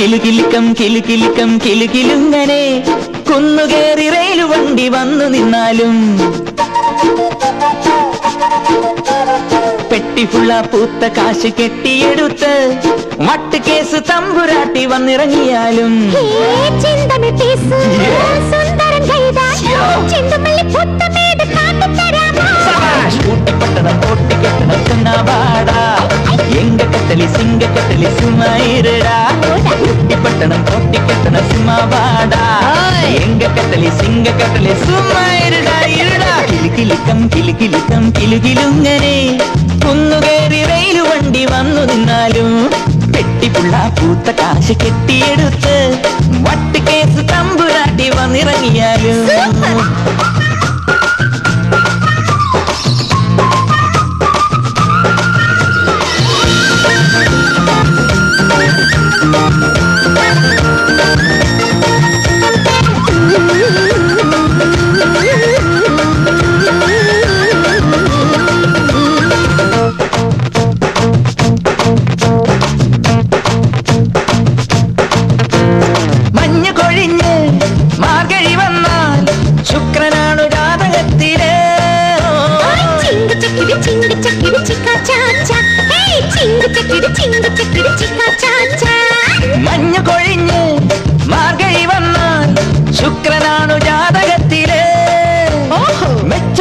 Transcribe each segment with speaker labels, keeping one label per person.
Speaker 1: Kilukilukkam കിലുകിലുങ്ങനെ കുന്നുകേറി rail വണ്ടി വന്നു നിന്നാലും. പെട്ടിഫുള്ള പൂത്ത കാശ് കെട്ടിയെടുത്ത് മട്ട് കേസ് തമ്പുരാട്ടി വന്നിറങ്ങിയാലും.
Speaker 2: ഹേ ചിന്തമി പേസു
Speaker 1: സബാഷ് ഊട്ടിപ്പട്ടണം പൊട്ടിക്കെട്ടണം ചെന്നാവാടാ എങ്ക കത്തലി സിംഗ കത്തലി സുമൈരടാ ഊട്ടിപ്പട്ടണം പൊട്ടിക്കെട്ടണം സുമാവാടാ എങ്ക കത്തലി സിംഗ കത്തലി സുമൈരടാ ഇരുടാ കിലുകിലുക്കം കിലുകിലുക്കം കിലുകിലുങ്ങനെ. കുന്നുകേറി റെയിൽ വണ്ടി വന്നു നിന്നാലും പെട്ടിപ്പുള്ള പൂത്ത കാശ് കെട്ടിയെടുത്ത് വട്ട് കേസ് തമ്പുരാട്ടി വന്നിറങ്ങിയാലും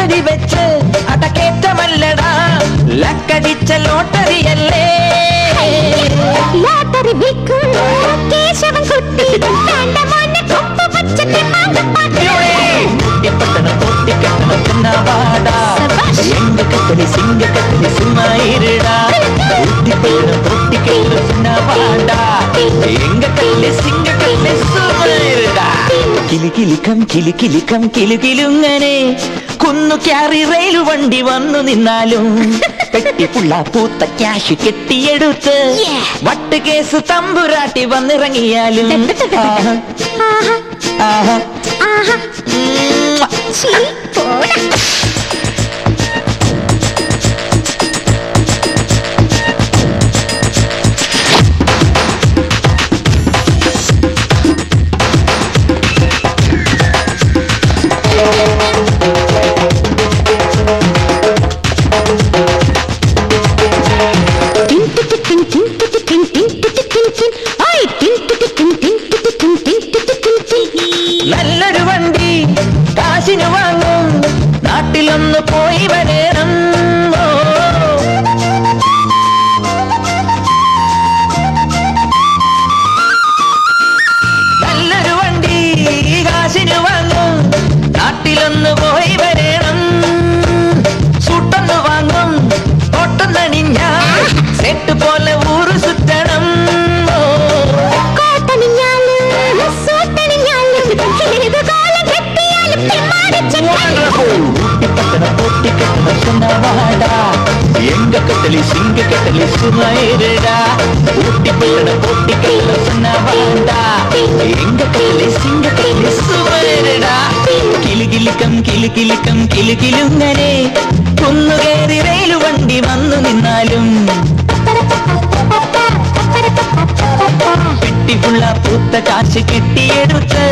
Speaker 2: அச்சடி வச்சு அத கேட்ட மல்லடா லக்கடிச்ச லோட்டரி அல்லே லாட்டரி
Speaker 1: விக்கும் கேசவன் குட்டி. வேண்டமான கொப்பு எங்க கட்டணி சிங்க கட்டணி சும்மா இருடா. எங்க கல்லு சிங்க கல்லு சும்மா കിലുകിലുക്കം കിലുകിലുക്കം കിലുകിലുങ്ങനെ. കുന്നു ക്യാറി റെയിൽ വണ്ടി വന്നു നിന്നാലും. പെട്ടിപ്പുള്ള പൂത്ത ക്യാഷ് കെട്ടിയെടുത്ത്. വട്ട് കേസ് തമ്പുരാട്ടി വന്നിറങ്ങിയാലും. ആഹാ,
Speaker 2: ആഹാ.
Speaker 1: ആഹാ. നല്ലൊരു വണ്ടി കാശിന് വാങ്ങും. നാട്ടിലൊന്ന് പോയി വരേണം. കത്തലി സിംഗ കത്തലി സുമൈരടാ. ഊട്ടിപ്പട്ടണം പൊട്ടിക്കെട്ടണം ചെന്നവാടാ എങ്ക കത്തലി സിംഗ കത്തലി സുമൈരടാ. കിലുകിലുക്കം കിലുകിലുക്കം കിലുകിലുങ്ങനെ കുന്നുകേറി റെയിൽ വണ്ടി വന്നു നിന്നാലും പെട്ടിപ്പുള്ള പൂത്ത കാശ് കെട്ടിയെടുത്ത്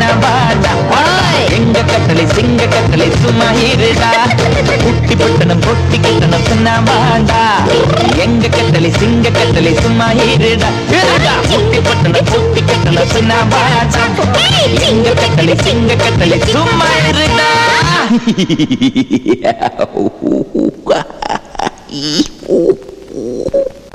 Speaker 1: கண்ணவாடா எங்க கட்டளை சிங்க கட்டளை சும்மா இருடா. குட்டி பட்டணம் பொட்டி கட்டணம் சுண்ணாமாண்டா எங்க கட்டளை சிங்க கட்டளை சும்மா இருடா. இருடா. குட்டி பட்டணம் பொட்டி கட்டணம் சுண்ணாமாண்டா எங்க கட்டளை சிங்க கட்டளை